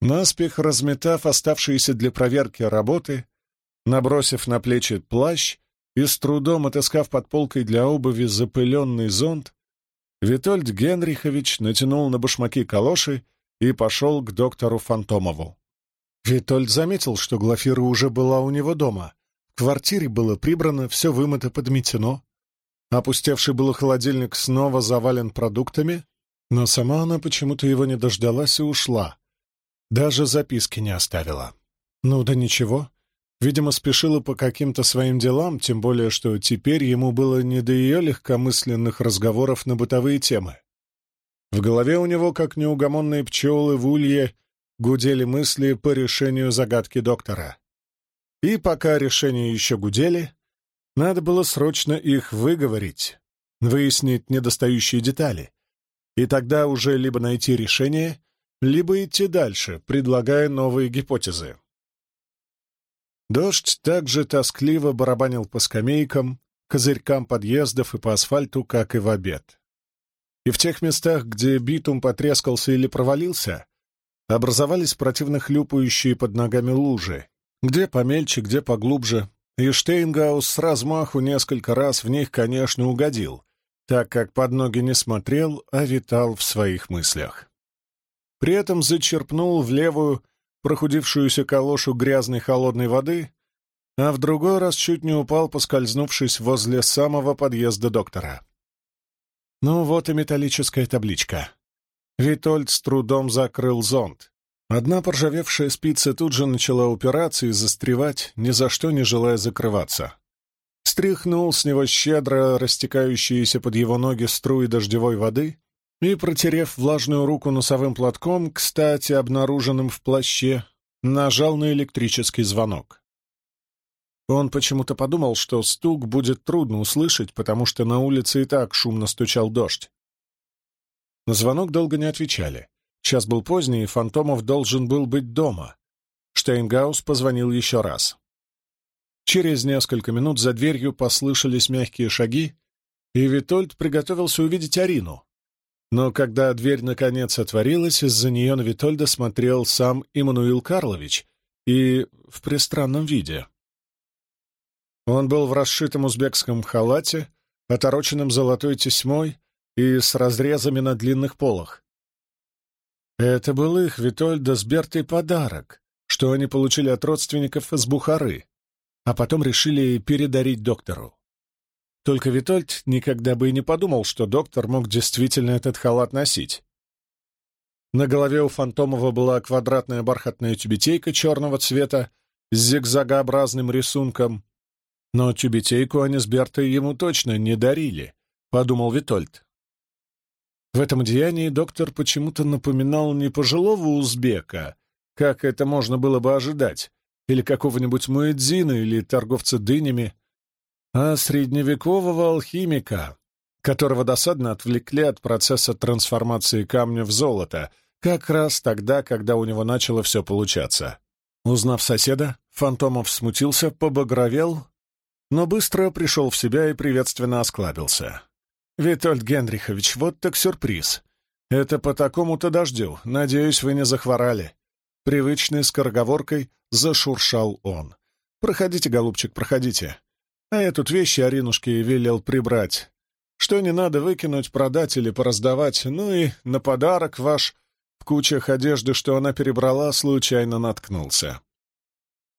Наспех разметав оставшиеся для проверки работы, набросив на плечи плащ и с трудом отыскав под полкой для обуви запыленный зонт, Витольд Генрихович натянул на башмаки калоши и пошел к доктору Фантомову. Витольд заметил, что Глафира уже была у него дома. В квартире было прибрано, все вымыто, подметено. Опустевший был холодильник снова завален продуктами, но сама она почему-то его не дождалась и ушла. Даже записки не оставила. Ну да ничего. Видимо, спешила по каким-то своим делам, тем более, что теперь ему было не до ее легкомысленных разговоров на бытовые темы. В голове у него, как неугомонные пчелы в улье, гудели мысли по решению загадки доктора. И пока решения еще гудели, надо было срочно их выговорить, выяснить недостающие детали, и тогда уже либо найти решение, либо идти дальше, предлагая новые гипотезы. Дождь также тоскливо барабанил по скамейкам, козырькам подъездов и по асфальту, как и в обед. И в тех местах, где битум потрескался или провалился, образовались противно хлюпающие под ногами лужи, где помельче, где поглубже, и Штейнгаус с размаху несколько раз в них, конечно, угодил, так как под ноги не смотрел, а витал в своих мыслях. При этом зачерпнул в левую прохудившуюся калошу грязной холодной воды, а в другой раз чуть не упал, поскользнувшись возле самого подъезда доктора. Ну вот и металлическая табличка. Витольд с трудом закрыл зонт. Одна поржавевшая спица тут же начала упираться и застревать, ни за что не желая закрываться. Стряхнул с него щедро растекающиеся под его ноги струи дождевой воды и, протерев влажную руку носовым платком, кстати, обнаруженным в плаще, нажал на электрический звонок. Он почему-то подумал, что стук будет трудно услышать, потому что на улице и так шумно стучал дождь. На звонок долго не отвечали. Час был поздний, и Фантомов должен был быть дома. Штейнгаус позвонил еще раз. Через несколько минут за дверью послышались мягкие шаги, и Витольд приготовился увидеть Арину. Но когда дверь наконец отворилась, из-за нее на Витольда смотрел сам Иммануил Карлович и в пристранном виде. Он был в расшитом узбекском халате, отороченном золотой тесьмой и с разрезами на длинных полах. Это был их, Витольда, с Бертой подарок, что они получили от родственников из Бухары, а потом решили передарить доктору. Только Витольд никогда бы и не подумал, что доктор мог действительно этот халат носить. На голове у Фантомова была квадратная бархатная тюбетейка черного цвета с зигзагообразным рисунком. Но тюбетейку они с Бертой ему точно не дарили, — подумал Витольд. В этом деянии доктор почему-то напоминал не пожилого узбека, как это можно было бы ожидать, или какого-нибудь муэдзина или торговца дынями, а средневекового алхимика, которого досадно отвлекли от процесса трансформации камня в золото, как раз тогда, когда у него начало все получаться. Узнав соседа, Фантомов смутился, побагровел, но быстро пришел в себя и приветственно осклабился. «Витольд Генрихович, вот так сюрприз. Это по такому-то дождю. Надеюсь, вы не захворали». Привычной скороговоркой зашуршал он. «Проходите, голубчик, проходите. А я тут вещи Аринушке велел прибрать. Что не надо выкинуть, продать или пораздавать. Ну и на подарок ваш в кучах одежды, что она перебрала, случайно наткнулся.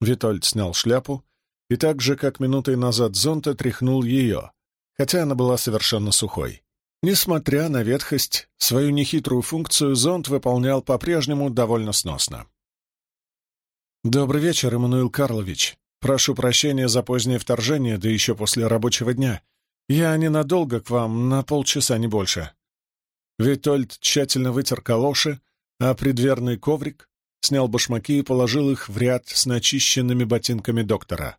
Витольд снял шляпу и так же, как минутой назад зонта, тряхнул ее, хотя она была совершенно сухой. Несмотря на ветхость, свою нехитрую функцию зонт выполнял по-прежнему довольно сносно. «Добрый вечер, Эммануил Карлович», Прошу прощения за позднее вторжение, да еще после рабочего дня. Я ненадолго к вам, на полчаса, не больше». Витольд тщательно вытер калоши, а предверный коврик снял башмаки и положил их в ряд с начищенными ботинками доктора.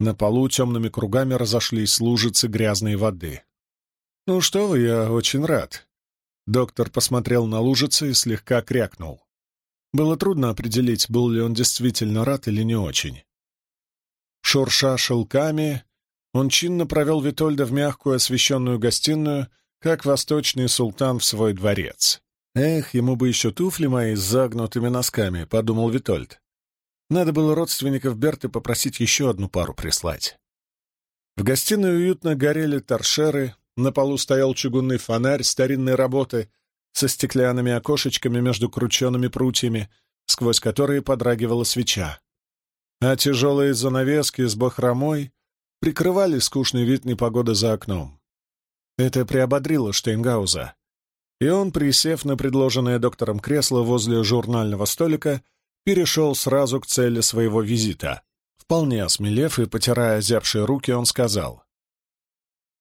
На полу темными кругами разошлись лужицы грязной воды. «Ну что вы, я очень рад». Доктор посмотрел на лужицы и слегка крякнул. Было трудно определить, был ли он действительно рад или не очень. Шурша шелками, он чинно провел Витольда в мягкую освещенную гостиную, как восточный султан в свой дворец. «Эх, ему бы еще туфли мои с загнутыми носками», — подумал Витольд. Надо было родственников Берты попросить еще одну пару прислать. В гостиной уютно горели торшеры, на полу стоял чугунный фонарь старинной работы со стеклянными окошечками между крученными прутьями, сквозь которые подрагивала свеча. А тяжелые занавески с бахромой прикрывали скучный вид непогоды за окном. Это приободрило Штейнгауза, и он, присев на предложенное доктором кресло возле журнального столика, перешел сразу к цели своего визита. Вполне осмелев и потирая озябшие руки, он сказал.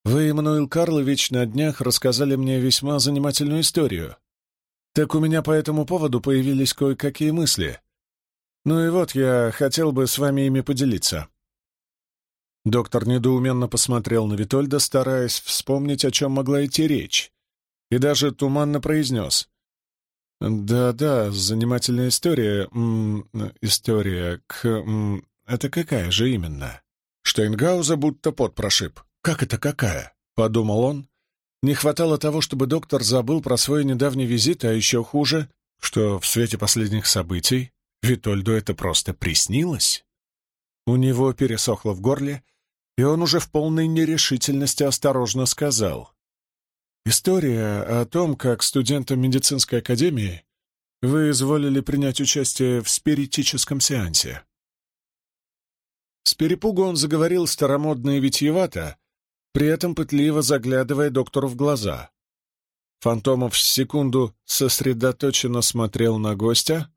«Вы, Эммануил Карлович, на днях рассказали мне весьма занимательную историю. Так у меня по этому поводу появились кое-какие мысли. Ну и вот я хотел бы с вами ими поделиться». Доктор недоуменно посмотрел на Витольда, стараясь вспомнить, о чем могла идти речь, и даже туманно произнес. «Да-да, занимательная история. М история к... М это какая же именно?» Штейнгауза будто пот прошиб. «Как это какая?» — подумал он. Не хватало того, чтобы доктор забыл про свой недавний визит, а еще хуже, что в свете последних событий Витольду это просто приснилось. У него пересохло в горле, и он уже в полной нерешительности осторожно сказал. «История о том, как студентам медицинской академии вы изволили принять участие в спиритическом сеансе». С перепугу он заговорил старомодно и витьевато, при этом пытливо заглядывая доктору в глаза. Фантомов с секунду сосредоточенно смотрел на гостя,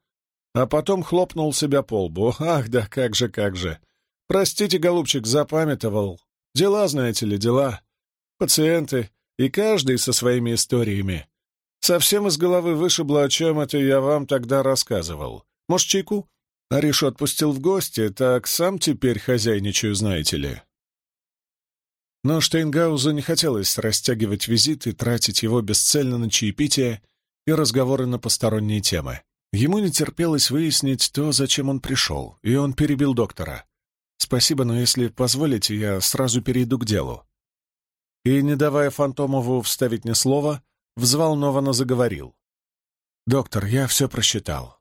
а потом хлопнул себя по лбу. «Ах да, как же, как же! Простите, голубчик, запамятовал. Дела, знаете ли, дела. Пациенты, и каждый со своими историями. Совсем из головы вышибло, о чем это я вам тогда рассказывал. Может, чайку?» Аришу отпустил в гости, так сам теперь хозяйничаю, знаете ли. Но Штейнгаузу не хотелось растягивать визит и тратить его бесцельно на чаепитие и разговоры на посторонние темы. Ему не терпелось выяснить то, зачем он пришел, и он перебил доктора. «Спасибо, но если позволите, я сразу перейду к делу». И, не давая Фантомову вставить ни слова, взволнованно заговорил. «Доктор, я все просчитал.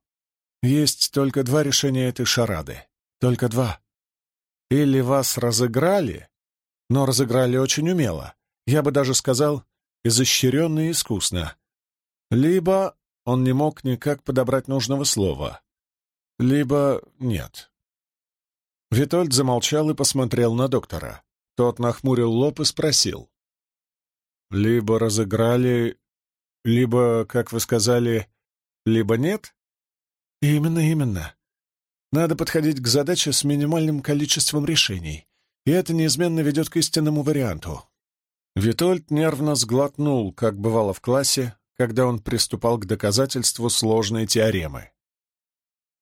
Есть только два решения этой шарады. Только два. Или вас разыграли, но разыграли очень умело. Я бы даже сказал, изощренно и искусно. Либо он не мог никак подобрать нужного слова. Либо нет. Витольд замолчал и посмотрел на доктора. Тот нахмурил лоб и спросил. «Либо разыграли, либо, как вы сказали, либо нет?» «Именно, именно. Надо подходить к задаче с минимальным количеством решений, и это неизменно ведет к истинному варианту». Витольд нервно сглотнул, как бывало в классе, когда он приступал к доказательству сложной теоремы.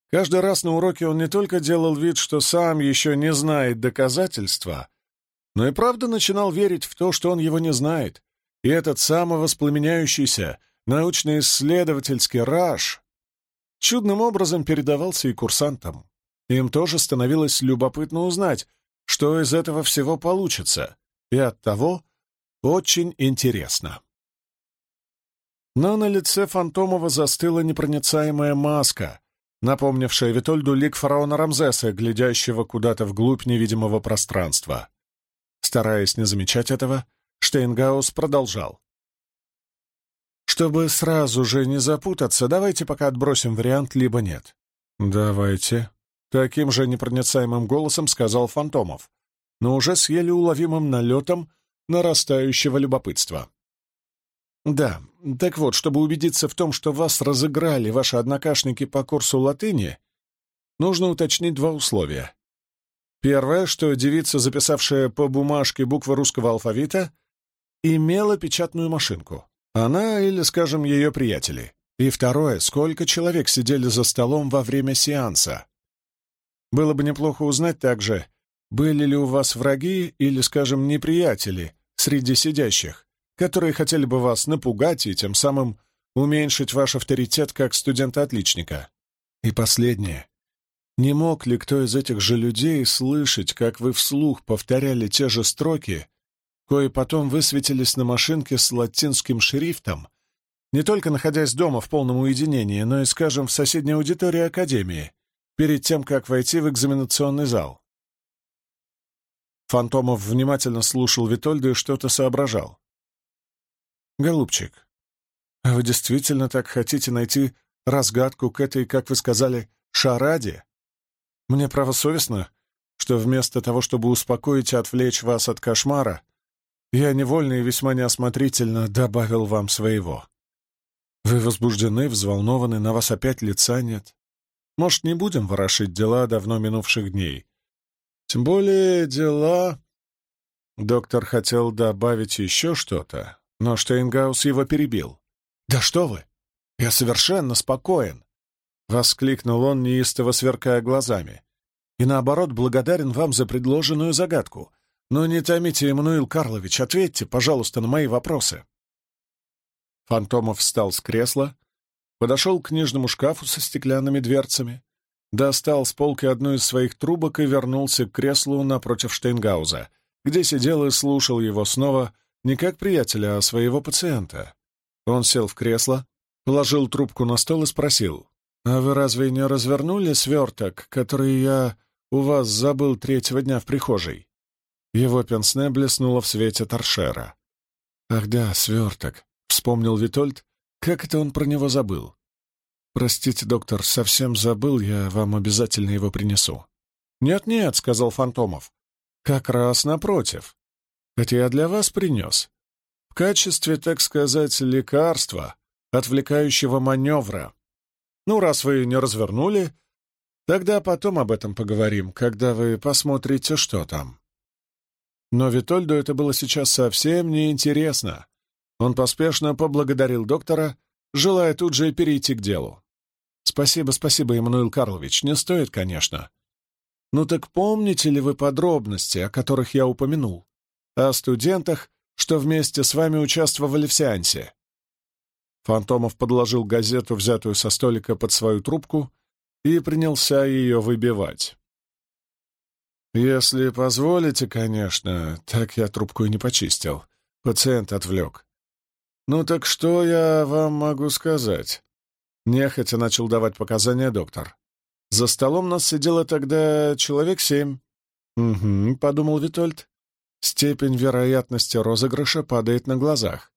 Каждый раз на уроке он не только делал вид, что сам еще не знает доказательства, но и правда начинал верить в то, что он его не знает, и этот самовоспламеняющийся научно-исследовательский раж чудным образом передавался и курсантам. Им тоже становилось любопытно узнать, что из этого всего получится, и оттого очень интересно. Но на лице Фантомова застыла непроницаемая маска, напомнившая Витольду лик фараона Рамзеса, глядящего куда-то вглубь невидимого пространства. Стараясь не замечать этого, Штейнгаус продолжал. «Чтобы сразу же не запутаться, давайте пока отбросим вариант либо нет». «Давайте», — таким же непроницаемым голосом сказал Фантомов, но уже с еле уловимым налетом нарастающего любопытства. Да, так вот, чтобы убедиться в том, что вас разыграли ваши однокашники по курсу латыни, нужно уточнить два условия. Первое, что девица, записавшая по бумажке буквы русского алфавита, имела печатную машинку. Она или, скажем, ее приятели. И второе, сколько человек сидели за столом во время сеанса. Было бы неплохо узнать также, были ли у вас враги или, скажем, неприятели среди сидящих, которые хотели бы вас напугать и тем самым уменьшить ваш авторитет как студента-отличника. И последнее. Не мог ли кто из этих же людей слышать, как вы вслух повторяли те же строки, кои потом высветились на машинке с латинским шрифтом, Не только находясь дома в полном уединении, но и, скажем, в соседней аудитории Академии, перед тем, как войти в экзаменационный зал. Фантомов внимательно слушал Витольда и что-то соображал. «Голубчик, вы действительно так хотите найти разгадку к этой, как вы сказали, шараде? Мне право совестно, что вместо того, чтобы успокоить и отвлечь вас от кошмара, я невольно и весьма неосмотрительно добавил вам своего. Вы возбуждены, взволнованы, на вас опять лица нет. Может, не будем ворошить дела давно минувших дней? Тем более дела... Доктор хотел добавить еще что-то, но Штейнгаус его перебил. «Да что вы! Я совершенно спокоен!» — воскликнул он, неистово сверкая глазами. «И наоборот, благодарен вам за предложенную загадку. Но не томите, Эммануил Карлович, ответьте, пожалуйста, на мои вопросы». Фантомов встал с кресла, подошел к книжному шкафу со стеклянными дверцами, достал с полки одну из своих трубок и вернулся к креслу напротив Штейнгауза, где сидел и слушал его снова не как приятеля, а своего пациента. Он сел в кресло, положил трубку на стол и спросил, «А вы разве не развернули сверток, который я у вас забыл третьего дня в прихожей?» Его пенсне блеснуло в свете торшера. «Ах да, сверток», — вспомнил Витольд, как это он про него забыл. «Простите, доктор, совсем забыл, я вам обязательно его принесу». «Нет-нет», — сказал Фантомов. «Как раз напротив. Это я для вас принес. В качестве, так сказать, лекарства, отвлекающего маневра. Ну, раз вы не развернули, тогда потом об этом поговорим, когда вы посмотрите, что там». Но Витольду это было сейчас совсем неинтересно. Он поспешно поблагодарил доктора, желая тут же перейти к делу. «Спасибо, спасибо, Эммануил Карлович. Не стоит, конечно. Ну так помните ли вы подробности, о которых я упомянул? О студентах, что вместе с вами участвовали в сеансе?» Фантомов подложил газету, взятую со столика, под свою трубку и принялся ее выбивать. «Если позволите, конечно, так я трубку и не почистил. Пациент отвлек. Ну так что я вам могу сказать? Нехотя начал давать показания доктор. За столом нас сидело тогда человек семь. «Угу», — подумал Витольд. Степень вероятности розыгрыша падает на глазах.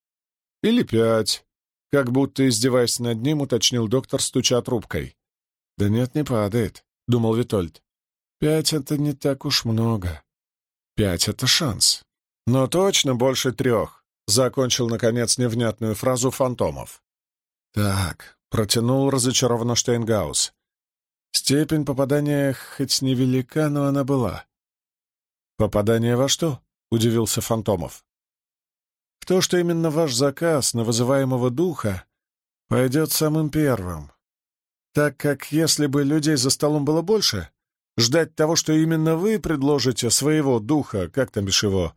«Или пять», — как будто издеваясь над ним, уточнил доктор, стуча трубкой. «Да нет, не падает», — думал Витольд. «Пять — это не так уж много. Пять — это шанс. Но точно больше трех», — закончил, наконец, невнятную фразу Фантомов. «Так, Протянул разочарованно Штейнгаус. Степень попадания хоть невелика, но она была. «Попадание во что?» — удивился Фантомов. «В то, что именно ваш заказ на вызываемого духа пойдет самым первым. Так как если бы людей за столом было больше, ждать того, что именно вы предложите своего духа, как там бишь его,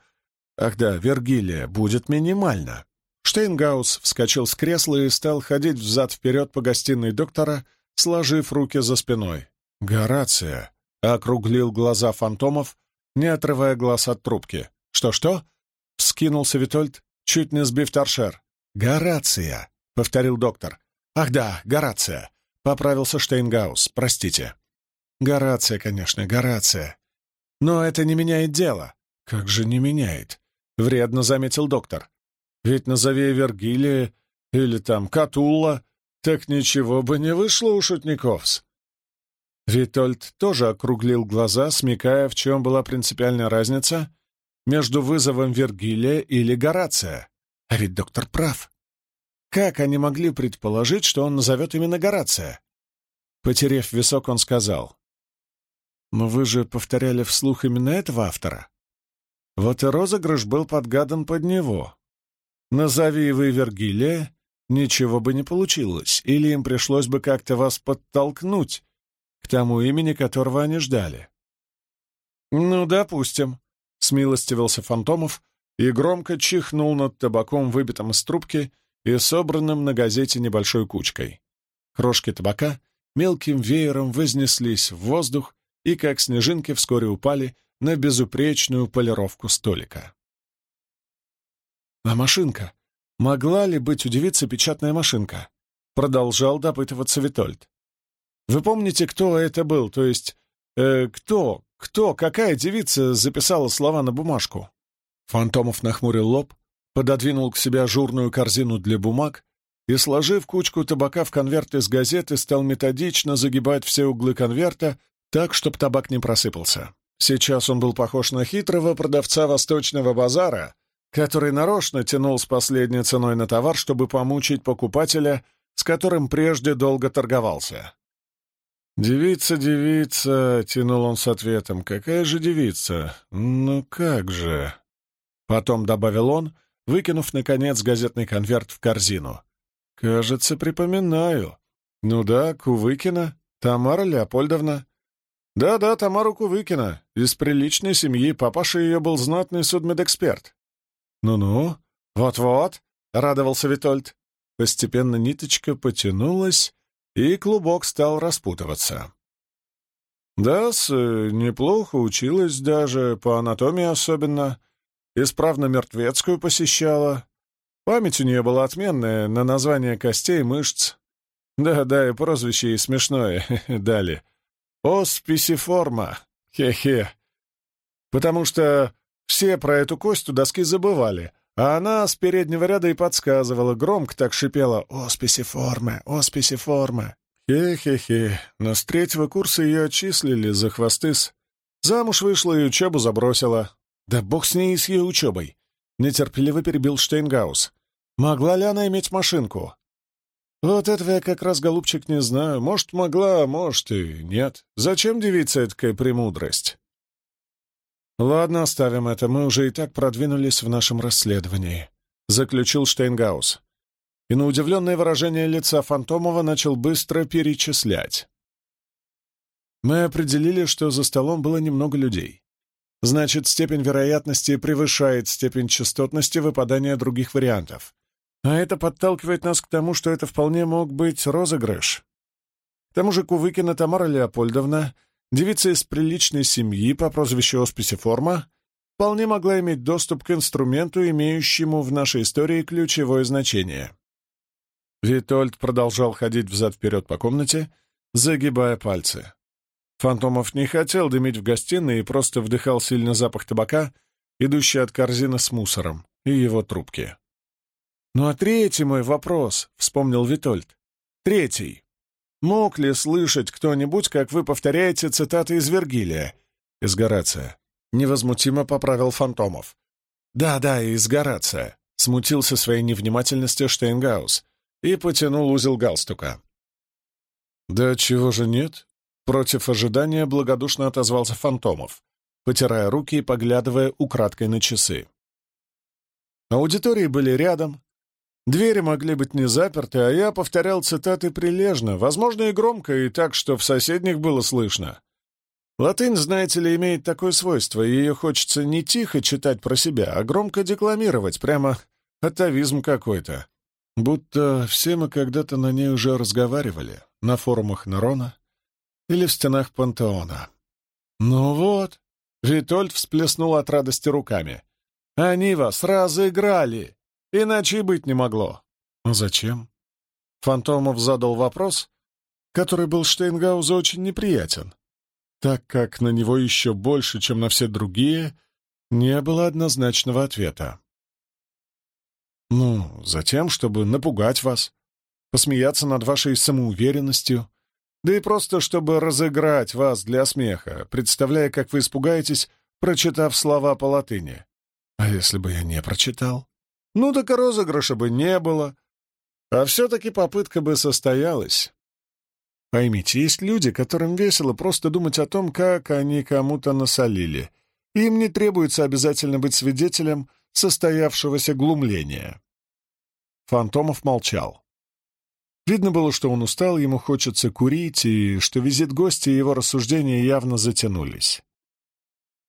ах да, Вергилия, будет минимально. Штейнгаус вскочил с кресла и стал ходить взад-вперед по гостиной доктора, сложив руки за спиной. «Горация!» — округлил глаза фантомов, не отрывая глаз от трубки. «Что-что?» — вскинулся Витольд, чуть не сбив торшер. «Горация!» — повторил доктор. «Ах да, Горация!» — поправился Штейнгаус. «Простите». «Горация, конечно, Горация. Но это не меняет дело». «Как же не меняет?» — вредно заметил доктор. Ведь назови Вергилия или там Катулла, так ничего бы не вышло у шутниковс. Витольд тоже округлил глаза, смекая, в чем была принципиальная разница между вызовом Вергилия или Горация. А ведь доктор прав. Как они могли предположить, что он назовет именно Горация? Потерев висок, он сказал. «Но вы же повторяли вслух именно этого автора. Вот и розыгрыш был подгадан под него. Назови вы Вергилия, ничего бы не получилось, или им пришлось бы как-то вас подтолкнуть к тому имени, которого они ждали. «Ну, допустим», — смилостивился Фантомов и громко чихнул над табаком, выбитым из трубки и собранным на газете небольшой кучкой. Крошки табака мелким веером вознеслись в воздух и, как снежинки, вскоре упали на безупречную полировку столика. «А машинка? Могла ли быть у печатная машинка? Продолжал допытываться Витольд. Вы помните, кто это был? То есть, э, кто, кто, какая девица записала слова на бумажку? Фантомов нахмурил лоб, пододвинул к себе ажурную корзину для бумаг и, сложив кучку табака в конверт из газеты, стал методично загибать все углы конверта так, чтобы табак не просыпался. Сейчас он был похож на хитрого продавца восточного базара, который нарочно тянул с последней ценой на товар, чтобы помучить покупателя, с которым прежде долго торговался. «Девица, девица», — тянул он с ответом, — «какая же девица? Ну как же?» Потом добавил он, выкинув, наконец, газетный конверт в корзину. «Кажется, припоминаю. Ну да, Кувыкина, Тамара Леопольдовна». «Да-да, Тамара Кувыкина, из приличной семьи, папаша ее был знатный судмедэксперт». «Ну-ну, вот-вот», — радовался Витольд. Постепенно ниточка потянулась, и клубок стал распутываться. Дас неплохо училась даже, по анатомии особенно, исправно мертвецкую посещала. Память у нее была отменная на название костей, мышц. Да-да, и прозвище ей смешное дали. Осписиформа. Хе-хе. Потому что все про эту кость у доски забывали, а она с переднего ряда и подсказывала, громко так шипела «Осписиформе, осписиформе». Хе-хе-хе, но с третьего курса ее отчислили за хвостыс. Замуж вышла и учебу забросила. Да бог с ней и с ее учебой. Нетерпеливо перебил Штейнгаус. Могла ли она иметь машинку? Вот этого я как раз, голубчик, не знаю. Может, могла, а может и нет. Зачем девица такая премудрость? «Ладно, оставим это, мы уже и так продвинулись в нашем расследовании», — заключил Штейнгаус. И на удивленное выражение лица Фантомова начал быстро перечислять. Мы определили, что за столом было немного людей. Значит, степень вероятности превышает степень частотности выпадания других вариантов. А это подталкивает нас к тому, что это вполне мог быть розыгрыш. К тому же Кувыкина Тамара Леопольдовна Девица из приличной семьи по прозвищу Осписиформа вполне могла иметь доступ к инструменту, имеющему в нашей истории ключевое значение. Витольд продолжал ходить взад-вперед по комнате, загибая пальцы. Фантомов не хотел дымить в гостиной и просто вдыхал сильный запах табака, идущий от корзины с мусором, и его трубки. «Ну а третий мой вопрос», — вспомнил Витольд. «Третий. Мог ли слышать кто-нибудь, как вы повторяете цитаты из Вергилия? Из Горация. Невозмутимо поправил Фантомов. Да-да, из Горация. Смутился своей невнимательностью Штейнгаус и потянул узел галстука. Да чего же нет? Против ожидания благодушно отозвался Фантомов, потирая руки и поглядывая украдкой на часы. Аудитории были рядом, Двери могли быть не заперты, а я повторял цитаты прилежно, возможно, и громко, и так, что в соседних было слышно. Латынь, знаете ли, имеет такое свойство, и ее хочется не тихо читать про себя, а громко декламировать, прямо атовизм какой-то. Будто все мы когда-то на ней уже разговаривали, на форумах Нерона или в стенах Пантеона. «Ну вот», — Витольд всплеснул от радости руками, — «они вас разыграли!» Иначе и быть не могло. А зачем? Фантомов задал вопрос, который был Штейнгаузу очень неприятен, так как на него еще больше, чем на все другие, не было однозначного ответа. «Ну, затем, чтобы напугать вас, посмеяться над вашей самоуверенностью, да и просто чтобы разыграть вас для смеха, представляя, как вы испугаетесь, прочитав слова по латыни. А если бы я не прочитал?» Ну так и розыгрыша бы не было. А все-таки попытка бы состоялась. Поймите, есть люди, которым весело просто думать о том, как они кому-то насолили. Им не требуется обязательно быть свидетелем состоявшегося глумления. Фантомов молчал. Видно было, что он устал, ему хочется курить, и что визит гостя и его рассуждения явно затянулись.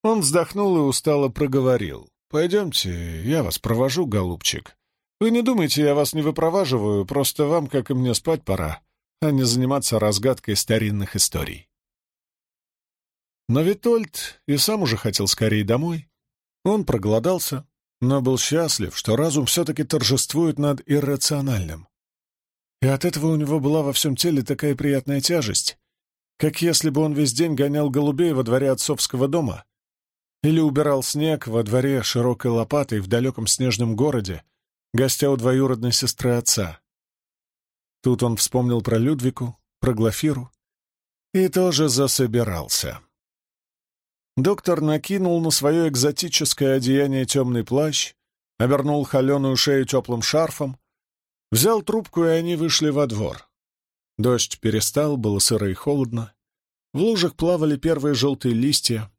Он вздохнул и устало проговорил. «Пойдемте, я вас провожу, голубчик. Вы не думайте, я вас не выпроваживаю, просто вам, как и мне, спать пора, а не заниматься разгадкой старинных историй». Но Витольд и сам уже хотел скорее домой. Он проголодался, но был счастлив, что разум все-таки торжествует над иррациональным. И от этого у него была во всем теле такая приятная тяжесть, как если бы он весь день гонял голубей во дворе отцовского дома или убирал снег во дворе широкой лопатой в далеком снежном городе, гостя у двоюродной сестры отца. Тут он вспомнил про Людвику, про Глафиру и тоже засобирался. Доктор накинул на свое экзотическое одеяние темный плащ, обернул холеную шею теплым шарфом, взял трубку, и они вышли во двор. Дождь перестал, было сыро и холодно. В лужах плавали первые желтые листья.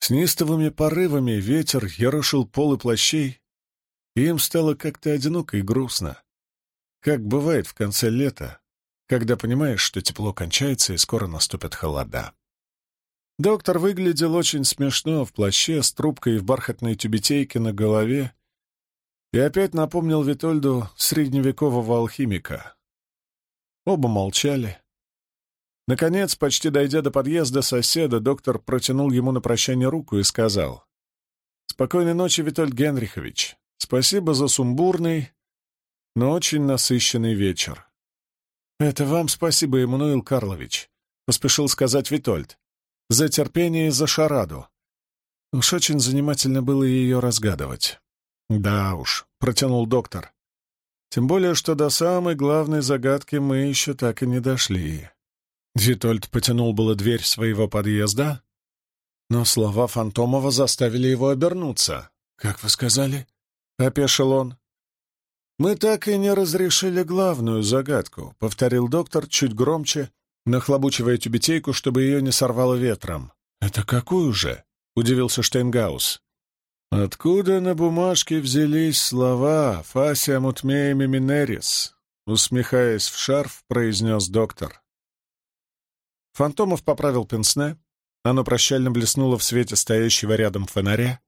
С нистовыми порывами ветер ерошил полы плащей, и им стало как-то одиноко и грустно. Как бывает в конце лета, когда понимаешь, что тепло кончается и скоро наступят холода. Доктор выглядел очень смешно в плаще с трубкой в бархатной тюбетейке на голове и опять напомнил Витольду средневекового алхимика. Оба молчали. Наконец, почти дойдя до подъезда соседа, доктор протянул ему на прощание руку и сказал. «Спокойной ночи, Витольд Генрихович. Спасибо за сумбурный, но очень насыщенный вечер». «Это вам спасибо, Эммануил Карлович», — поспешил сказать Витольд. «За терпение и за шараду. Уж очень занимательно было ее разгадывать». «Да уж», — протянул доктор. Тем более, что до самой главной загадки мы еще так и не дошли. Витольд потянул было дверь своего подъезда, но слова Фантомова заставили его обернуться. «Как вы сказали?» — опешил он. «Мы так и не разрешили главную загадку», — повторил доктор чуть громче, нахлобучивая тюбетейку, чтобы ее не сорвало ветром. «Это какую же?» — удивился Штейнгаус. «Откуда на бумажке взялись слова «Фасия мутмеями минерис»?» Усмехаясь в шарф, произнес доктор. Фантомов поправил пенсне, оно прощально блеснуло в свете стоящего рядом фонаря,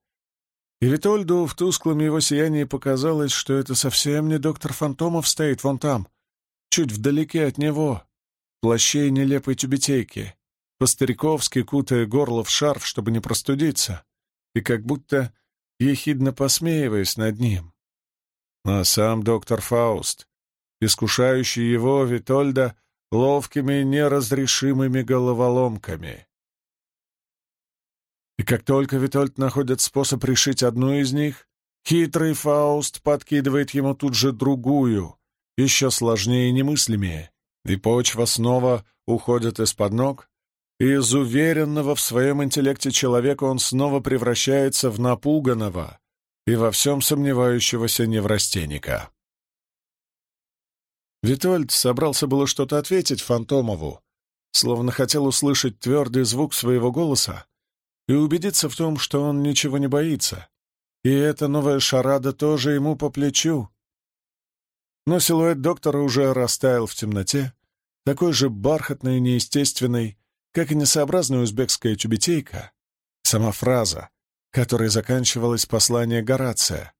и Витольду в тусклом его сиянии показалось, что это совсем не доктор Фантомов стоит вон там, чуть вдалеке от него, в плаще и нелепой тюбетейки, по-стариковски кутая горло в шарф, чтобы не простудиться, и как будто ехидно посмеиваясь над ним. А сам доктор Фауст, искушающий его, Витольда, ловкими неразрешимыми головоломками. И как только Витольд находит способ решить одну из них, хитрый Фауст подкидывает ему тут же другую, еще сложнее и немыслимее, и почва снова уходит из-под ног, и из уверенного в своем интеллекте человека он снова превращается в напуганного и во всем сомневающегося неврастенника. Витольд собрался было что-то ответить Фантомову, словно хотел услышать твердый звук своего голоса и убедиться в том, что он ничего не боится, и эта новая шарада тоже ему по плечу. Но силуэт доктора уже растаял в темноте, такой же бархатный и неестественный, как и несообразная узбекская тюбетейка, сама фраза, которой заканчивалось послание Горация,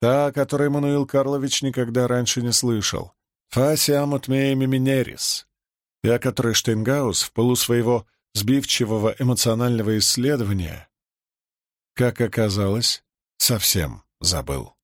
та, которой Мануил Карлович никогда раньше не слышал, «Фасиамут меями минерис», и о Штейнгаус в полу своего сбивчивого эмоционального исследования, как оказалось, совсем забыл.